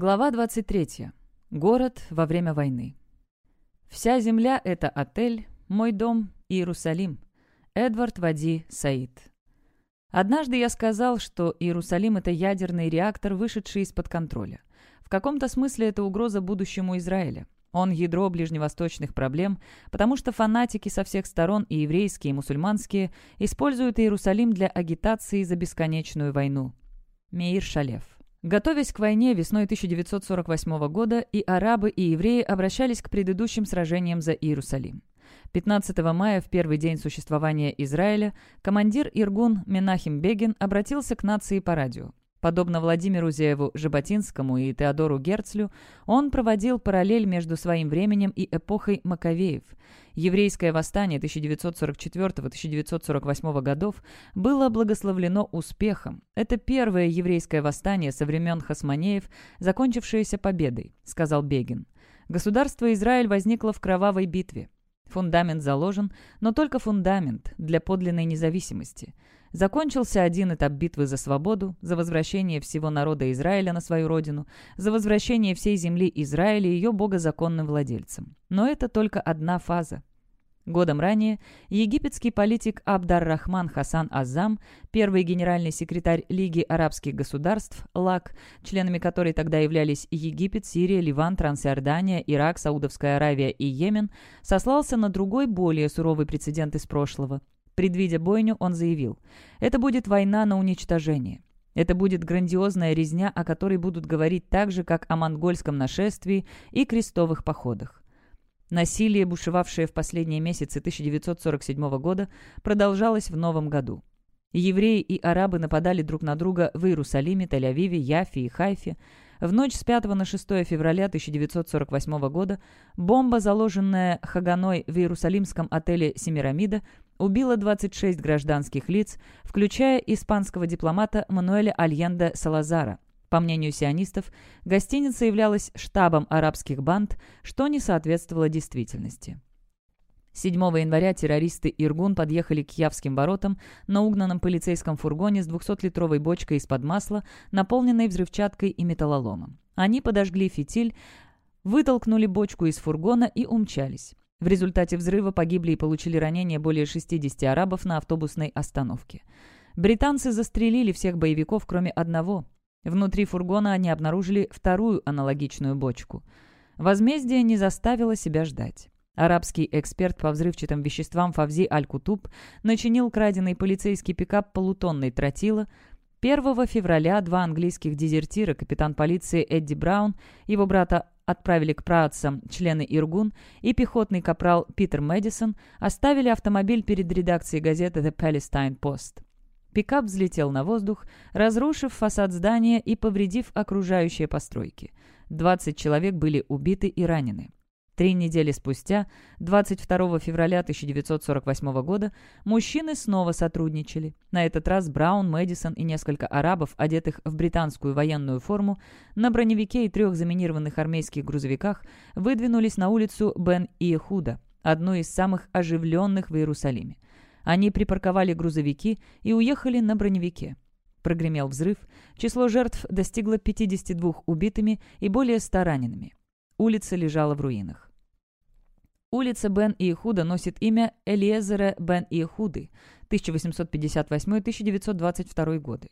Глава 23. Город во время войны. «Вся земля — это отель, мой дом — Иерусалим». Эдвард Вади Саид. Однажды я сказал, что Иерусалим — это ядерный реактор, вышедший из-под контроля. В каком-то смысле это угроза будущему Израиля. Он ядро ближневосточных проблем, потому что фанатики со всех сторон, и еврейские, и мусульманские, используют Иерусалим для агитации за бесконечную войну. Меир Шалев. Готовясь к войне весной 1948 года, и арабы, и евреи обращались к предыдущим сражениям за Иерусалим. 15 мая, в первый день существования Израиля, командир Иргун Менахим Бегин обратился к нации по радио. Подобно Владимиру Зееву Жаботинскому и Теодору Герцлю, он проводил параллель между своим временем и эпохой Маковеев. Еврейское восстание 1944-1948 годов было благословлено успехом. Это первое еврейское восстание со времен Хасманеев, закончившееся победой, сказал Бегин. Государство Израиль возникло в кровавой битве. Фундамент заложен, но только фундамент для подлинной независимости – Закончился один этап битвы за свободу, за возвращение всего народа Израиля на свою родину, за возвращение всей земли Израиля ее богозаконным владельцам. Но это только одна фаза. Годом ранее египетский политик Абдар-Рахман Хасан Азам, первый генеральный секретарь Лиги арабских государств, ЛАК, членами которой тогда являлись Египет, Сирия, Ливан, Трансиордания, Ирак, Саудовская Аравия и Йемен, сослался на другой, более суровый прецедент из прошлого – Предвидя бойню, он заявил, «Это будет война на уничтожение. Это будет грандиозная резня, о которой будут говорить так же, как о монгольском нашествии и крестовых походах». Насилие, бушевавшее в последние месяцы 1947 года, продолжалось в новом году. Евреи и арабы нападали друг на друга в Иерусалиме, Тель-Авиве, Яфе и Хайфе. В ночь с 5 на 6 февраля 1948 года бомба, заложенная Хаганой в иерусалимском отеле «Семирамида», убила 26 гражданских лиц, включая испанского дипломата Мануэля Альенда Салазара. По мнению сионистов, гостиница являлась штабом арабских банд, что не соответствовало действительности. 7 января террористы Иргун подъехали к Явским воротам на угнанном полицейском фургоне с 200-литровой бочкой из-под масла, наполненной взрывчаткой и металлоломом. Они подожгли фитиль, вытолкнули бочку из фургона и умчались. В результате взрыва погибли и получили ранения более 60 арабов на автобусной остановке. Британцы застрелили всех боевиков, кроме одного. Внутри фургона они обнаружили вторую аналогичную бочку. Возмездие не заставило себя ждать. Арабский эксперт по взрывчатым веществам Фавзи Аль-Кутуб начинил краденый полицейский пикап полутонной тротила. 1 февраля два английских дезертира, капитан полиции Эдди Браун, его брата отправили к праотцам члены Иргун и пехотный капрал Питер Мэдисон оставили автомобиль перед редакцией газеты The Palestine Post. Пикап взлетел на воздух, разрушив фасад здания и повредив окружающие постройки. 20 человек были убиты и ранены. Три недели спустя, 22 февраля 1948 года, мужчины снова сотрудничали. На этот раз Браун, Мэдисон и несколько арабов, одетых в британскую военную форму, на броневике и трех заминированных армейских грузовиках выдвинулись на улицу Бен-Иехуда, одну из самых оживленных в Иерусалиме. Они припарковали грузовики и уехали на броневике. Прогремел взрыв. Число жертв достигло 52 убитыми и более 100 ранеными. Улица лежала в руинах. Улица Бен-Иехуда носит имя Элиезера Бен-Иехуды, 1858-1922 годы.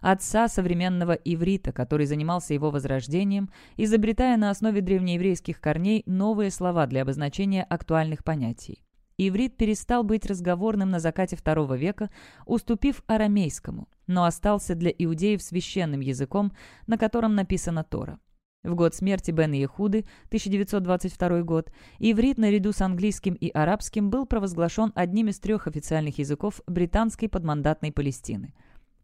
Отца современного иврита, который занимался его возрождением, изобретая на основе древнееврейских корней новые слова для обозначения актуальных понятий. Иврит перестал быть разговорным на закате II века, уступив арамейскому, но остался для иудеев священным языком, на котором написана Тора. В год смерти Бен Ехуды, 1922 год, иврит наряду с английским и арабским был провозглашен одним из трех официальных языков британской подмандатной Палестины.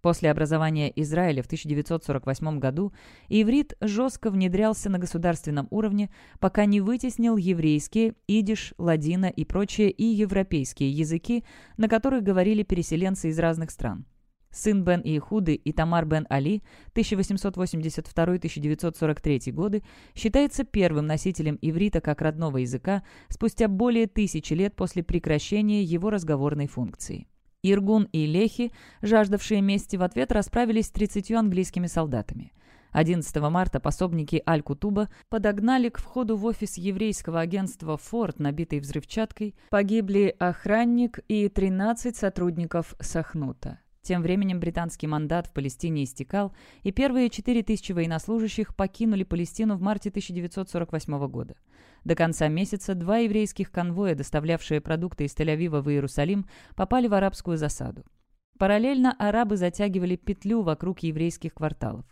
После образования Израиля в 1948 году иврит жестко внедрялся на государственном уровне, пока не вытеснил еврейские, идиш, ладина и прочие и европейские языки, на которых говорили переселенцы из разных стран. Сын Бен Иехуды и Тамар Бен Али 1882-1943 годы считается первым носителем иврита как родного языка спустя более тысячи лет после прекращения его разговорной функции. Иргун и Лехи, жаждавшие мести в ответ, расправились с 30 английскими солдатами. 11 марта пособники Аль-Кутуба подогнали к входу в офис еврейского агентства «Форд», набитый взрывчаткой, погибли охранник и 13 сотрудников Сахнута. Тем временем британский мандат в Палестине истекал, и первые 4000 военнослужащих покинули Палестину в марте 1948 года. До конца месяца два еврейских конвоя, доставлявшие продукты из Тель-Авива в Иерусалим, попали в арабскую засаду. Параллельно арабы затягивали петлю вокруг еврейских кварталов.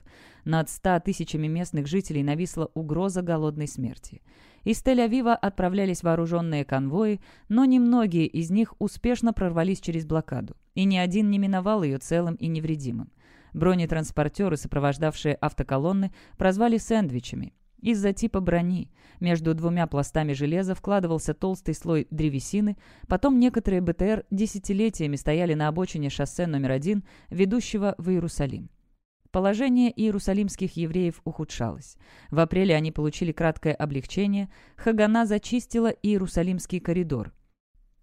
Над 100 тысячами местных жителей нависла угроза голодной смерти. Из Тель-Авива отправлялись вооруженные конвои, но немногие из них успешно прорвались через блокаду, и ни один не миновал ее целым и невредимым. Бронетранспортеры, сопровождавшие автоколонны, прозвали сэндвичами. Из-за типа брони между двумя пластами железа вкладывался толстый слой древесины, потом некоторые БТР десятилетиями стояли на обочине шоссе номер один, ведущего в Иерусалим. Положение иерусалимских евреев ухудшалось. В апреле они получили краткое облегчение. Хагана зачистила Иерусалимский коридор.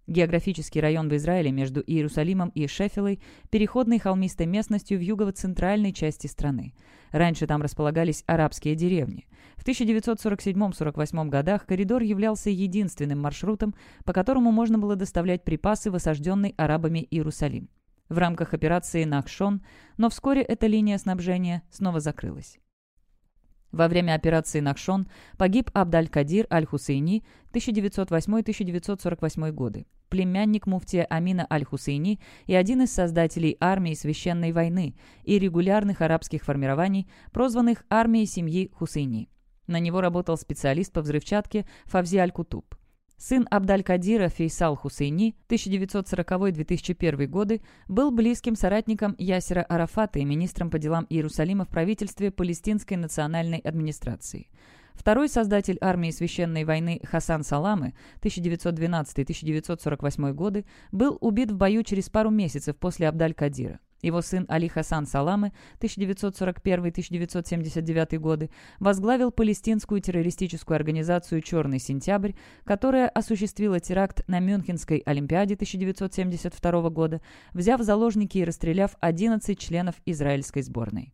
Географический район в Израиле между Иерусалимом и Шеффилой – переходной холмистой местностью в юго-центральной части страны. Раньше там располагались арабские деревни. В 1947-48 годах коридор являлся единственным маршрутом, по которому можно было доставлять припасы в осажденный арабами Иерусалим в рамках операции «Нахшон», но вскоре эта линия снабжения снова закрылась. Во время операции «Нахшон» погиб Абдаль-Кадир Аль-Хусейни 1908-1948 годы, племянник муфтия Амина Аль-Хусейни и один из создателей армии священной войны и регулярных арабских формирований, прозванных армией семьи Хусейни. На него работал специалист по взрывчатке Фавзи Аль-Кутуб. Сын Абдаль-Кадира Фейсал Хусейни 1940-2001 годы был близким соратником Ясера Арафата и министром по делам Иерусалима в правительстве Палестинской национальной администрации. Второй создатель армии священной войны Хасан Саламы 1912-1948 годы был убит в бою через пару месяцев после Абдаль-Кадира. Его сын Али Хасан Саламы 1941-1979 годы возглавил палестинскую террористическую организацию «Черный сентябрь», которая осуществила теракт на Мюнхенской Олимпиаде 1972 года, взяв заложники и расстреляв 11 членов израильской сборной.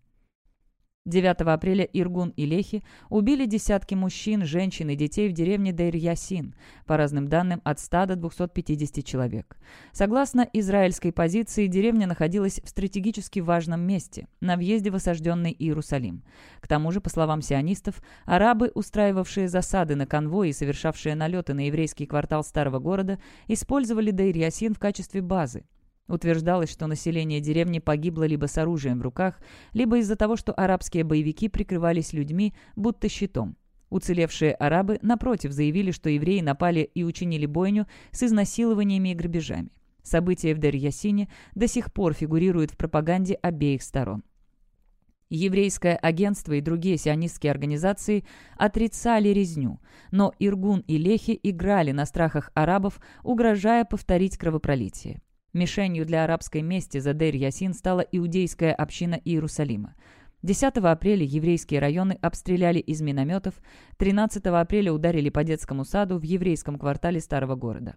9 апреля Иргун и Лехи убили десятки мужчин, женщин и детей в деревне Дейр-Ясин, по разным данным от 100 до 250 человек. Согласно израильской позиции, деревня находилась в стратегически важном месте, на въезде в осажденный Иерусалим. К тому же, по словам сионистов, арабы, устраивавшие засады на конвои и совершавшие налеты на еврейский квартал старого города, использовали Дейр-Ясин в качестве базы. Утверждалось, что население деревни погибло либо с оружием в руках, либо из-за того, что арабские боевики прикрывались людьми, будто щитом. Уцелевшие арабы, напротив, заявили, что евреи напали и учинили бойню с изнасилованиями и грабежами. События в Дер-Ясине до сих пор фигурируют в пропаганде обеих сторон. Еврейское агентство и другие сионистские организации отрицали резню, но Иргун и Лехи играли на страхах арабов, угрожая повторить кровопролитие. Мишенью для арабской мести за Дейр-Ясин стала иудейская община Иерусалима. 10 апреля еврейские районы обстреляли из минометов, 13 апреля ударили по детскому саду в еврейском квартале старого города.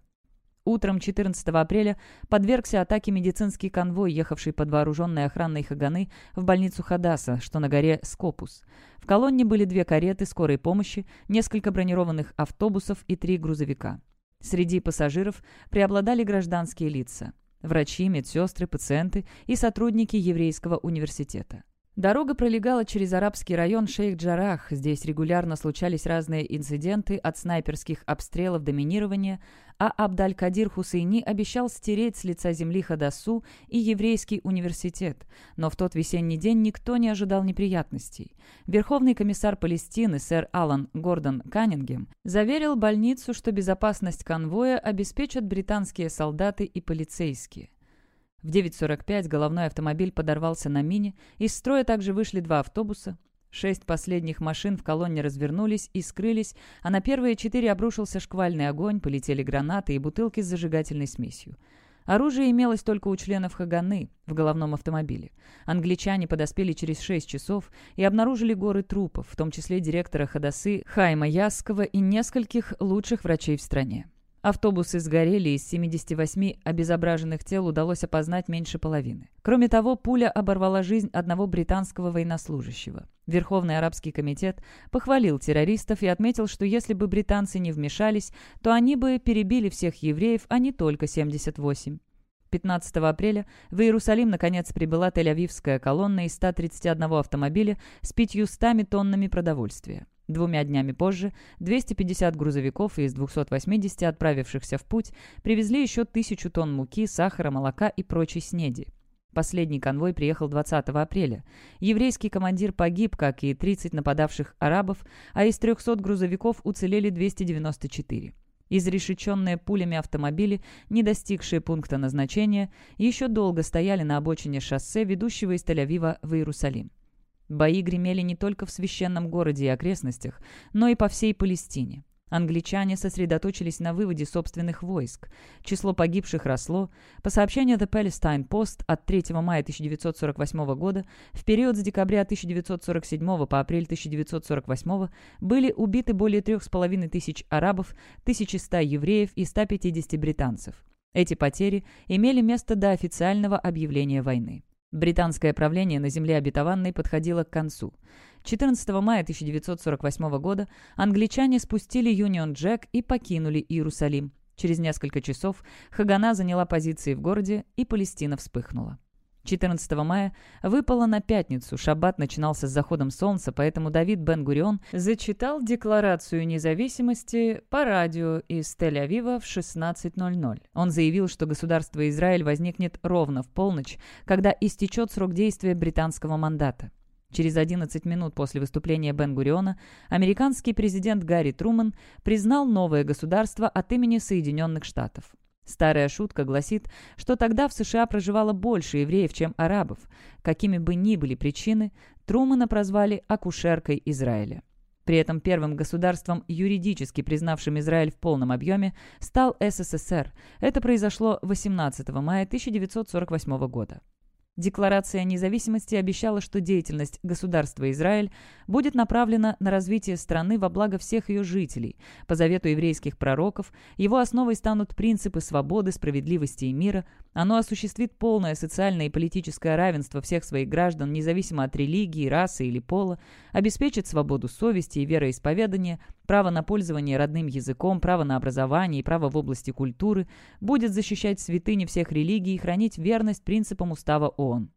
Утром 14 апреля подвергся атаке медицинский конвой, ехавший под вооруженной охраной Хаганы в больницу Хадаса, что на горе Скопус. В колонне были две кареты скорой помощи, несколько бронированных автобусов и три грузовика. Среди пассажиров преобладали гражданские лица врачи, медсестры, пациенты и сотрудники еврейского университета. Дорога пролегала через арабский район Шейх-Джарах. Здесь регулярно случались разные инциденты от снайперских обстрелов до минирования, а Абдаль-Кадир Хусейни обещал стереть с лица земли Хадасу и еврейский университет. Но в тот весенний день никто не ожидал неприятностей. Верховный комиссар Палестины сэр Алан Гордон Каннингем заверил больницу, что безопасность конвоя обеспечат британские солдаты и полицейские. В 9.45 головной автомобиль подорвался на мине, из строя также вышли два автобуса. Шесть последних машин в колонне развернулись и скрылись, а на первые четыре обрушился шквальный огонь, полетели гранаты и бутылки с зажигательной смесью. Оружие имелось только у членов Хаганы в головном автомобиле. Англичане подоспели через шесть часов и обнаружили горы трупов, в том числе директора Хадасы Хайма Яскова и нескольких лучших врачей в стране. Автобусы сгорели, из 78 обезображенных тел удалось опознать меньше половины. Кроме того, пуля оборвала жизнь одного британского военнослужащего. Верховный арабский комитет похвалил террористов и отметил, что если бы британцы не вмешались, то они бы перебили всех евреев, а не только 78. 15 апреля в Иерусалим наконец прибыла Тель-Авивская колонна из 131 автомобиля с 500 тоннами продовольствия. Двумя днями позже 250 грузовиков из 280 отправившихся в путь привезли еще тысячу тонн муки, сахара, молока и прочей снеди. Последний конвой приехал 20 апреля. Еврейский командир погиб, как и 30 нападавших арабов, а из 300 грузовиков уцелели 294. Изрешеченные пулями автомобили, не достигшие пункта назначения, еще долго стояли на обочине шоссе, ведущего из Тель-Авива в Иерусалим. Бои гремели не только в священном городе и окрестностях, но и по всей Палестине. Англичане сосредоточились на выводе собственных войск. Число погибших росло. По сообщению The Palestine Post от 3 мая 1948 года в период с декабря 1947 по апрель 1948 были убиты более 3,5 тысяч арабов, 1100 евреев и 150 британцев. Эти потери имели место до официального объявления войны. Британское правление на земле обетованной подходило к концу. 14 мая 1948 года англичане спустили Юнион Джек и покинули Иерусалим. Через несколько часов Хагана заняла позиции в городе, и Палестина вспыхнула. 14 мая выпало на пятницу, шаббат начинался с заходом солнца, поэтому Давид Бен-Гурион зачитал Декларацию независимости по радио из Тель-Авива в 16.00. Он заявил, что государство Израиль возникнет ровно в полночь, когда истечет срок действия британского мандата. Через 11 минут после выступления Бен-Гуриона американский президент Гарри Труман признал новое государство от имени Соединенных Штатов. Старая шутка гласит, что тогда в США проживало больше евреев, чем арабов. Какими бы ни были причины, Трумана прозвали «акушеркой Израиля». При этом первым государством, юридически признавшим Израиль в полном объеме, стал СССР. Это произошло 18 мая 1948 года. Декларация независимости обещала, что деятельность государства Израиль будет направлена на развитие страны во благо всех ее жителей. По завету еврейских пророков, его основой станут принципы свободы, справедливости и мира. Оно осуществит полное социальное и политическое равенство всех своих граждан, независимо от религии, расы или пола, обеспечит свободу совести и вероисповедания, право на пользование родным языком, право на образование и право в области культуры, будет защищать святыни всех религий и хранить верность принципам устава ООН.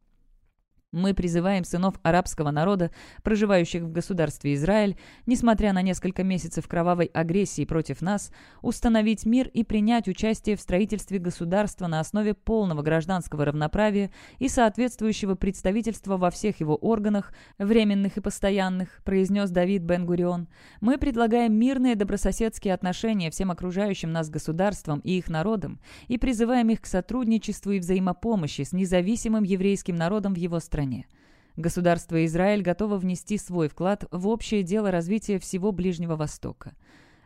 Мы призываем сынов арабского народа, проживающих в государстве Израиль, несмотря на несколько месяцев кровавой агрессии против нас, установить мир и принять участие в строительстве государства на основе полного гражданского равноправия и соответствующего представительства во всех его органах, временных и постоянных, произнес Давид Бен-Гурион. Мы предлагаем мирные добрососедские отношения всем окружающим нас государствам и их народам и призываем их к сотрудничеству и взаимопомощи с независимым еврейским народом в его стране стране. Государство Израиль готово внести свой вклад в общее дело развития всего Ближнего Востока.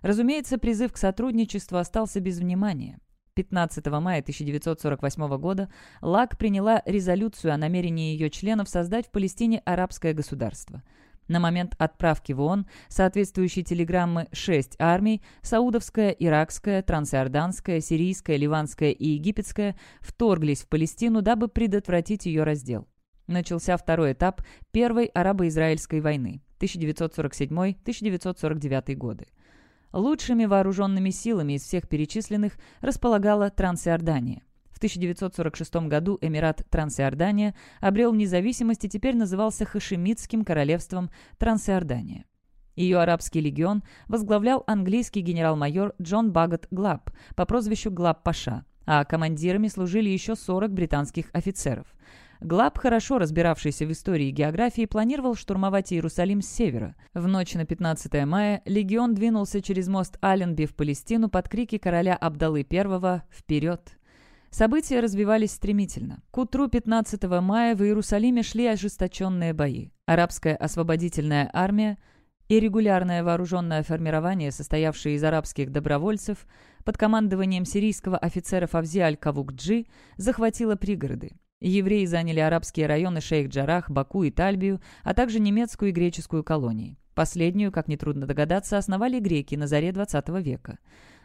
Разумеется, призыв к сотрудничеству остался без внимания. 15 мая 1948 года ЛАК приняла резолюцию о намерении ее членов создать в Палестине арабское государство. На момент отправки в ООН соответствующей телеграммы шесть армий – Саудовская, Иракская, Трансиорданская, Сирийская, Ливанская и Египетская – вторглись в Палестину, дабы предотвратить ее раздел начался второй этап Первой арабо-израильской войны 1947-1949 годы. Лучшими вооруженными силами из всех перечисленных располагала Трансиордания. В 1946 году Эмират Трансиордания обрел независимость и теперь назывался Хашемитским королевством Трансиордания. Ее арабский легион возглавлял английский генерал-майор Джон Баггот Глаб по прозвищу Глаб-Паша, а командирами служили еще 40 британских офицеров – Глаб, хорошо разбиравшийся в истории и географии, планировал штурмовать Иерусалим с севера. В ночь на 15 мая легион двинулся через мост Аленби в Палестину под крики короля Абдалы I «Вперед!». События развивались стремительно. К утру 15 мая в Иерусалиме шли ожесточенные бои. Арабская освободительная армия и регулярное вооруженное формирование, состоявшее из арабских добровольцев, под командованием сирийского офицера Фавзи Аль-Кавукджи, захватило пригороды. Евреи заняли арабские районы Шейх-Джарах, Баку и Тальбию, а также немецкую и греческую колонии. Последнюю, как нетрудно догадаться, основали греки на заре XX века.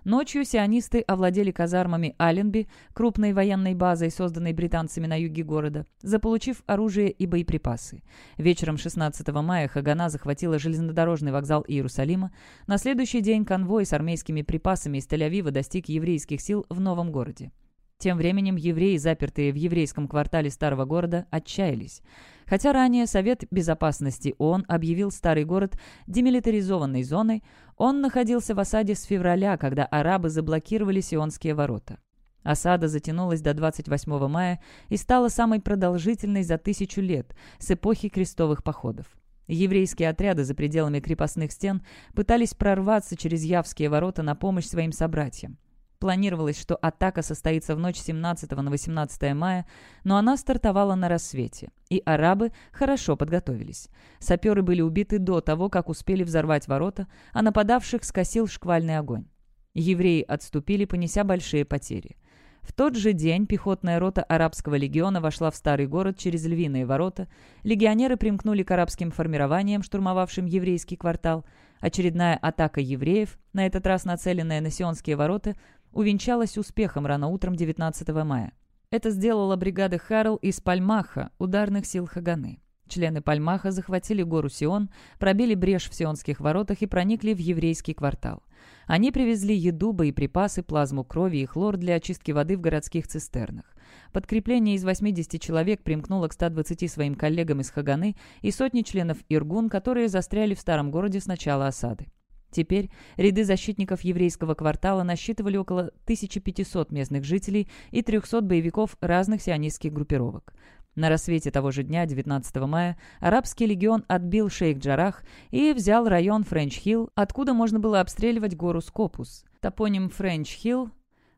Ночью сионисты овладели казармами Аленби, крупной военной базой, созданной британцами на юге города, заполучив оружие и боеприпасы. Вечером 16 мая Хагана захватила железнодорожный вокзал Иерусалима. На следующий день конвой с армейскими припасами из Тель-Авива достиг еврейских сил в новом городе. Тем временем евреи, запертые в еврейском квартале старого города, отчаялись. Хотя ранее Совет Безопасности ООН объявил старый город демилитаризованной зоной, он находился в осаде с февраля, когда арабы заблокировали Сионские ворота. Осада затянулась до 28 мая и стала самой продолжительной за тысячу лет, с эпохи крестовых походов. Еврейские отряды за пределами крепостных стен пытались прорваться через Явские ворота на помощь своим собратьям. Планировалось, что атака состоится в ночь 17 на 18 мая, но она стартовала на рассвете, и арабы хорошо подготовились. Саперы были убиты до того, как успели взорвать ворота, а нападавших скосил шквальный огонь. Евреи отступили, понеся большие потери. В тот же день пехотная рота арабского легиона вошла в старый город через львиные ворота, легионеры примкнули к арабским формированиям, штурмовавшим еврейский квартал. Очередная атака евреев, на этот раз нацеленная на Сионские ворота, увенчалась успехом рано утром 19 мая. Это сделала бригада Харрелл из Пальмаха, ударных сил Хаганы. Члены Пальмаха захватили гору Сион, пробили брешь в Сионских воротах и проникли в еврейский квартал. Они привезли еду, боеприпасы, плазму крови и хлор для очистки воды в городских цистернах. Подкрепление из 80 человек примкнуло к 120 своим коллегам из Хаганы и сотни членов Иргун, которые застряли в старом городе с начала осады. Теперь ряды защитников еврейского квартала насчитывали около 1500 местных жителей и 300 боевиков разных сионистских группировок. На рассвете того же дня, 19 мая, арабский легион отбил Шейх-Джарах и взял район Френч-Хилл, откуда можно было обстреливать гору Скопус. Топоним Френч-Хилл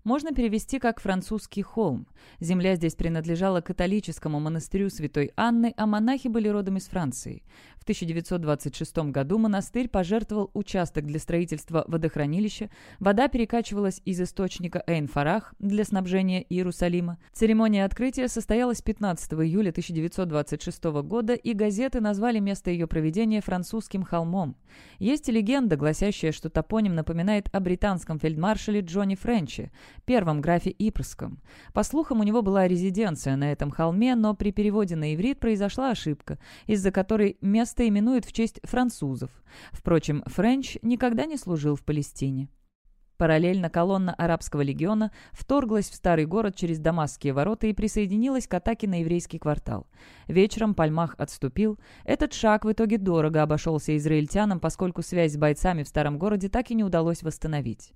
можно перевести как «французский холм». Земля здесь принадлежала католическому монастырю Святой Анны, а монахи были родом из Франции. В 1926 году монастырь пожертвовал участок для строительства водохранилища, вода перекачивалась из источника Эйн-Фарах для снабжения Иерусалима. Церемония открытия состоялась 15 июля 1926 года, и газеты назвали место ее проведения французским холмом. Есть легенда, гласящая, что топоним напоминает о британском фельдмаршале Джонни Френче, первом графе Ипрском. По слухам, у него была резиденция на этом холме, но при переводе на иврит произошла ошибка, из-за которой место именуют в честь французов. Впрочем, Френч никогда не служил в Палестине. Параллельно колонна арабского легиона вторглась в старый город через Дамасские ворота и присоединилась к атаке на еврейский квартал. Вечером Пальмах отступил. Этот шаг в итоге дорого обошелся израильтянам, поскольку связь с бойцами в старом городе так и не удалось восстановить.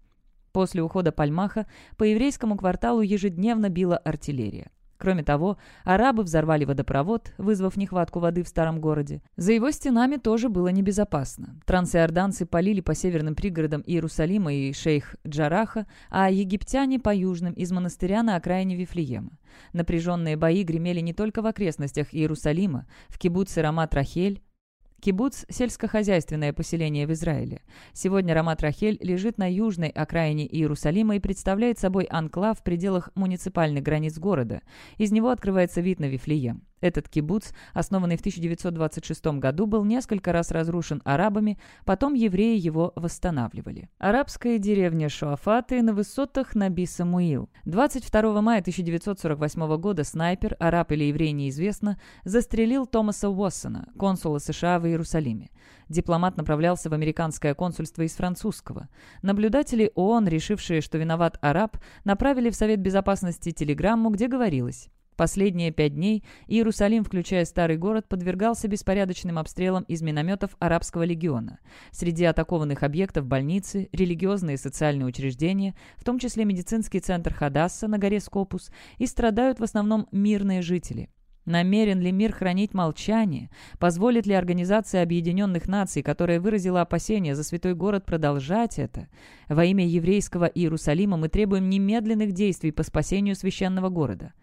После ухода Пальмаха по еврейскому кварталу ежедневно била артиллерия. Кроме того, арабы взорвали водопровод, вызвав нехватку воды в старом городе. За его стенами тоже было небезопасно. Трансиорданцы полили по северным пригородам Иерусалима и шейх Джараха, а египтяне по южным из монастыря на окраине Вифлеема. Напряженные бои гремели не только в окрестностях Иерусалима, в кибуце Рамат-Рахель, Кибуц – сельскохозяйственное поселение в Израиле. Сегодня Рамат-Рахель лежит на южной окраине Иерусалима и представляет собой анклав в пределах муниципальных границ города. Из него открывается вид на Вифлеем. Этот кибуц, основанный в 1926 году, был несколько раз разрушен арабами, потом евреи его восстанавливали. Арабская деревня Шуафаты на высотах Наби Самуил. 22 мая 1948 года снайпер, араб или еврей неизвестно, застрелил Томаса Уоссона, консула США в Иерусалиме. Дипломат направлялся в американское консульство из французского. Наблюдатели ООН, решившие, что виноват араб, направили в Совет Безопасности телеграмму, где говорилось Последние пять дней Иерусалим, включая старый город, подвергался беспорядочным обстрелам из минометов Арабского легиона. Среди атакованных объектов больницы, религиозные и социальные учреждения, в том числе медицинский центр Хадасса на горе Скопус, и страдают в основном мирные жители. Намерен ли мир хранить молчание? Позволит ли Организация Объединенных Наций, которая выразила опасения за святой город, продолжать это? Во имя еврейского Иерусалима мы требуем немедленных действий по спасению священного города.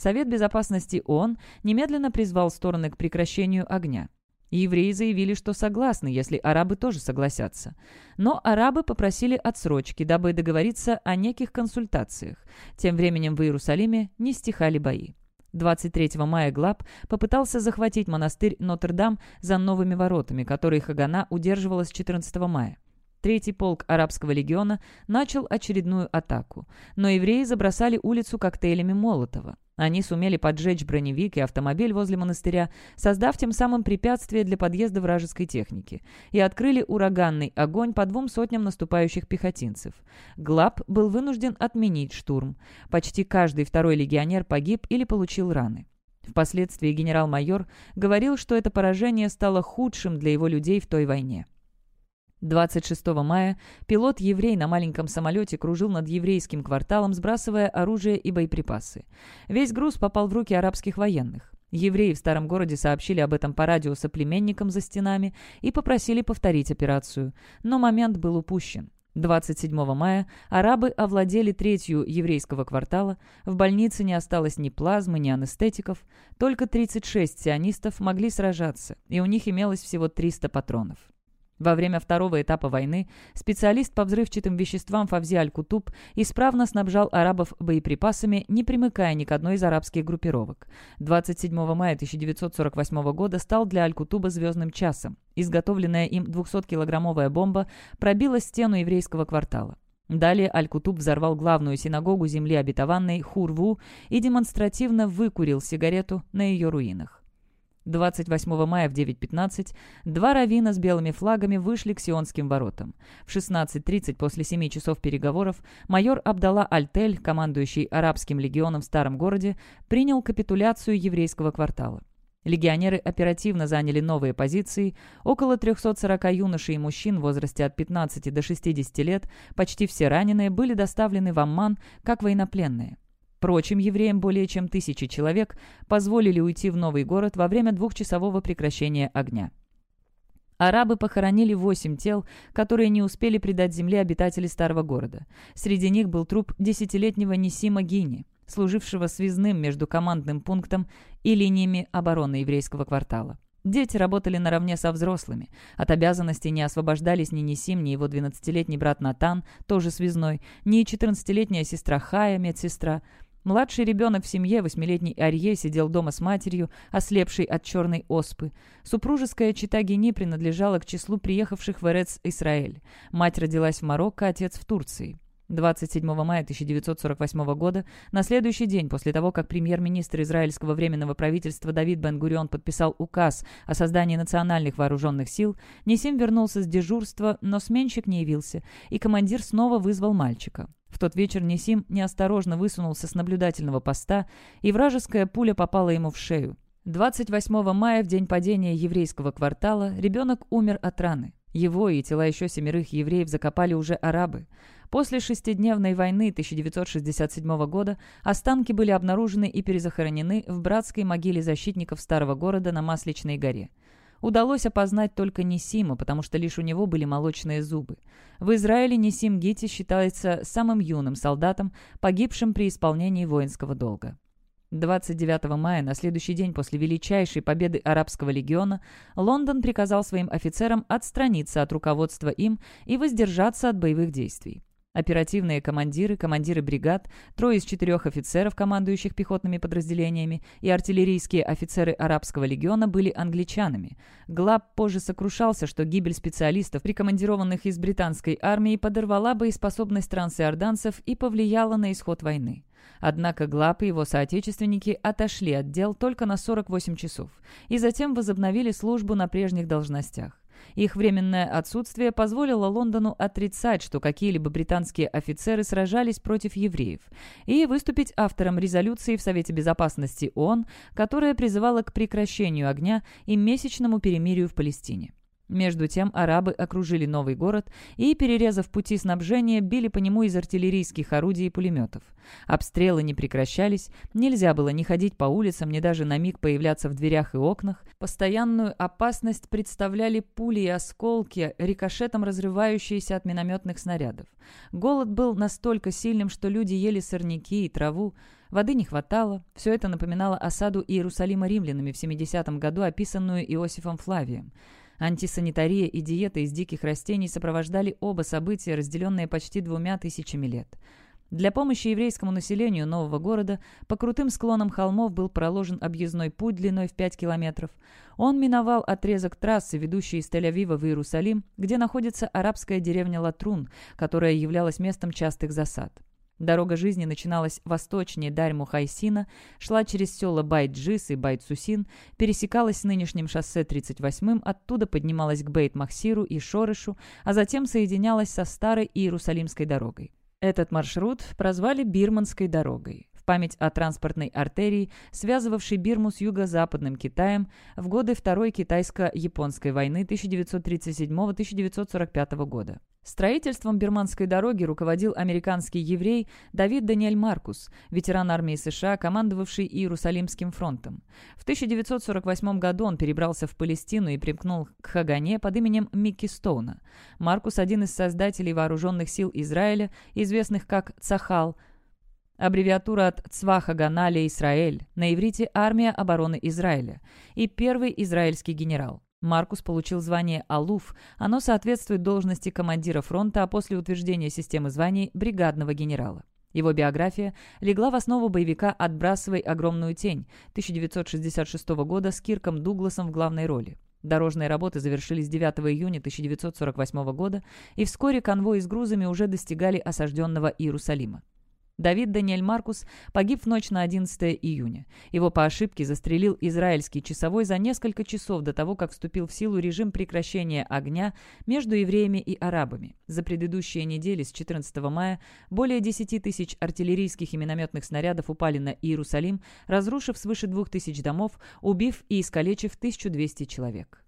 Совет Безопасности ООН немедленно призвал стороны к прекращению огня. Евреи заявили, что согласны, если арабы тоже согласятся. Но арабы попросили отсрочки, дабы договориться о неких консультациях. Тем временем в Иерусалиме не стихали бои. 23 мая Глаб попытался захватить монастырь Нотр-Дам за новыми воротами, которые Хагана удерживала с 14 мая. Третий полк арабского легиона начал очередную атаку, но евреи забросали улицу коктейлями Молотова. Они сумели поджечь броневик и автомобиль возле монастыря, создав тем самым препятствие для подъезда вражеской техники, и открыли ураганный огонь по двум сотням наступающих пехотинцев. Глаб был вынужден отменить штурм. Почти каждый второй легионер погиб или получил раны. Впоследствии генерал-майор говорил, что это поражение стало худшим для его людей в той войне. 26 мая пилот-еврей на маленьком самолете кружил над еврейским кварталом, сбрасывая оружие и боеприпасы. Весь груз попал в руки арабских военных. Евреи в старом городе сообщили об этом по радио соплеменникам за стенами и попросили повторить операцию. Но момент был упущен. 27 мая арабы овладели третью еврейского квартала, в больнице не осталось ни плазмы, ни анестетиков, только 36 сионистов могли сражаться, и у них имелось всего 300 патронов. Во время второго этапа войны специалист по взрывчатым веществам Фавзи Аль-Кутуб исправно снабжал арабов боеприпасами, не примыкая ни к одной из арабских группировок. 27 мая 1948 года стал для Аль-Кутуба звездным часом. Изготовленная им 200-килограммовая бомба пробила стену еврейского квартала. Далее Аль-Кутуб взорвал главную синагогу земли обетованной Хурву и демонстративно выкурил сигарету на ее руинах. 28 мая в 9.15 два равина с белыми флагами вышли к Сионским воротам. В 16.30 после 7 часов переговоров майор Абдалла Альтель, командующий арабским легионом в Старом городе, принял капитуляцию еврейского квартала. Легионеры оперативно заняли новые позиции. Около 340 юношей и мужчин в возрасте от 15 до 60 лет, почти все раненые, были доставлены в Амман как военнопленные. Прочим евреям более чем тысячи человек позволили уйти в новый город во время двухчасового прекращения огня. Арабы похоронили восемь тел, которые не успели предать земле обитатели старого города. Среди них был труп десятилетнего Нисима Гини, служившего связным между командным пунктом и линиями обороны еврейского квартала. Дети работали наравне со взрослыми. От обязанностей не освобождались ни Нисим, ни его 12-летний брат Натан, тоже связной, ни 14-летняя сестра Хая, медсестра. Младший ребенок в семье, восьмилетний Арье, сидел дома с матерью, ослепшей от черной оспы. Супружеская чита Гени принадлежала к числу приехавших в Эрец Израиль. Мать родилась в Марокко, отец в Турции. 27 мая 1948 года, на следующий день после того, как премьер-министр израильского временного правительства Давид Бен-Гурион подписал указ о создании национальных вооруженных сил, Несим вернулся с дежурства, но сменщик не явился, и командир снова вызвал мальчика. В тот вечер Несим неосторожно высунулся с наблюдательного поста, и вражеская пуля попала ему в шею. 28 мая, в день падения еврейского квартала, ребенок умер от раны. Его и тела еще семерых евреев закопали уже арабы. После шестидневной войны 1967 года останки были обнаружены и перезахоронены в братской могиле защитников Старого города на Масличной горе. Удалось опознать только Нисима, потому что лишь у него были молочные зубы. В Израиле Нисим Гити считается самым юным солдатом, погибшим при исполнении воинского долга. 29 мая, на следующий день после величайшей победы арабского легиона, Лондон приказал своим офицерам отстраниться от руководства им и воздержаться от боевых действий. Оперативные командиры, командиры бригад, трое из четырех офицеров, командующих пехотными подразделениями, и артиллерийские офицеры арабского легиона были англичанами. Глаб позже сокрушался, что гибель специалистов, прикомандированных из британской армии, подорвала боеспособность трансиорданцев и повлияла на исход войны. Однако Глаб и его соотечественники отошли от дел только на 48 часов и затем возобновили службу на прежних должностях. Их временное отсутствие позволило Лондону отрицать, что какие-либо британские офицеры сражались против евреев, и выступить автором резолюции в Совете Безопасности ООН, которая призывала к прекращению огня и месячному перемирию в Палестине. Между тем арабы окружили новый город и, перерезав пути снабжения, били по нему из артиллерийских орудий и пулеметов. Обстрелы не прекращались, нельзя было ни ходить по улицам, ни даже на миг появляться в дверях и окнах. Постоянную опасность представляли пули и осколки, рикошетом разрывающиеся от минометных снарядов. Голод был настолько сильным, что люди ели сорняки и траву, Воды не хватало. Все это напоминало осаду Иерусалима римлянами в 70 году, описанную Иосифом Флавием. Антисанитария и диета из диких растений сопровождали оба события, разделенные почти двумя тысячами лет. Для помощи еврейскому населению нового города по крутым склонам холмов был проложен объездной путь длиной в 5 километров. Он миновал отрезок трассы, ведущей из Тель-Авива в Иерусалим, где находится арабская деревня Латрун, которая являлась местом частых засад. Дорога жизни начиналась восточнее Дейр-Мухайсина, шла через села Байт-Джис и Байт-Сусин, пересекалась с нынешним шоссе 38-м, оттуда поднималась к Бейт-Махсиру и Шорышу, а затем соединялась со старой Иерусалимской дорогой. Этот маршрут прозвали Бирманской дорогой в память о транспортной артерии, связывавшей Бирму с юго-западным Китаем в годы Второй китайско-японской войны 1937-1945 года. Строительством Бирманской дороги руководил американский еврей Давид Даниэль Маркус, ветеран армии США, командовавший Иерусалимским фронтом. В 1948 году он перебрался в Палестину и примкнул к Хагане под именем Микки Стоуна. Маркус – один из создателей вооруженных сил Израиля, известных как Цахал, аббревиатура от Цвахаганаля Израиль, на иврите «Армия обороны Израиля», и первый израильский генерал. Маркус получил звание «Алуф». Оно соответствует должности командира фронта, а после утверждения системы званий – бригадного генерала. Его биография легла в основу боевика «Отбрасывай огромную тень» 1966 года с Кирком Дугласом в главной роли. Дорожные работы завершились 9 июня 1948 года, и вскоре конвои с грузами уже достигали осажденного Иерусалима. Давид Даниэль Маркус погиб в ночь на 11 июня. Его по ошибке застрелил израильский часовой за несколько часов до того, как вступил в силу режим прекращения огня между евреями и арабами. За предыдущие недели с 14 мая более 10 тысяч артиллерийских и минометных снарядов упали на Иерусалим, разрушив свыше 2000 домов, убив и искалечив 1200 человек.